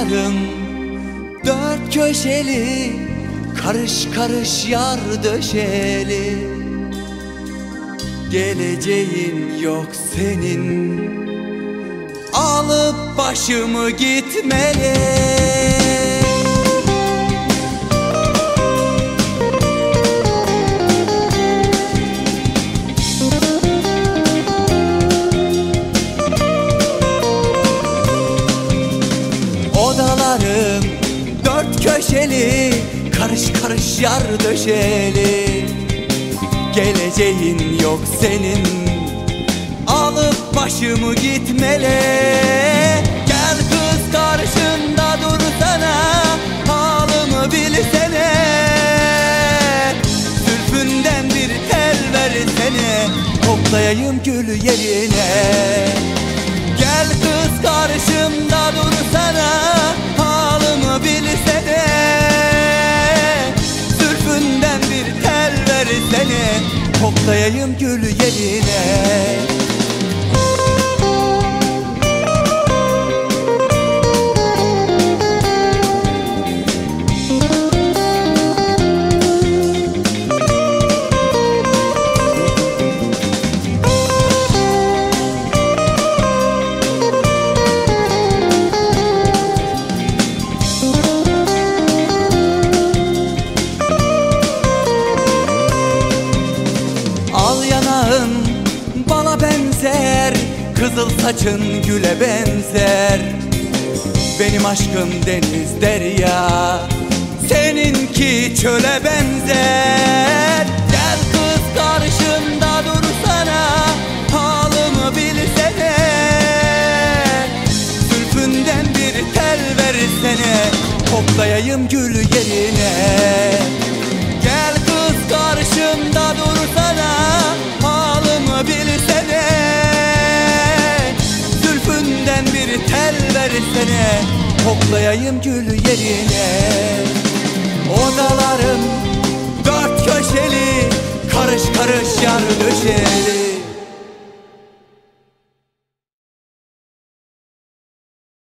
Odalarım dört köşeli Karış karış yar döşeli. Geleceğin yok senin Alıp başımı gitmeli köşeli Karış karış yar döşeli. Geleceğin yok senin Alıp başımı gitmeli Gel kız karşımda dursana Halımı bilsene. Zülfünden bir tel versene Toplayayım gül yerine. Gel kız karşımda dursana Toplayayım gül yerine Kızıl saçın güle benzer. Benim aşkım deniz derya. Seninki çöle benzer. Gel kız karşımda dursana Halımı bilsene. Zülfünden bir tel versene Toplayayım gül yerine versene Toplayayım gül yerine. Odalarım dört köşeli Karış karış yar döşeli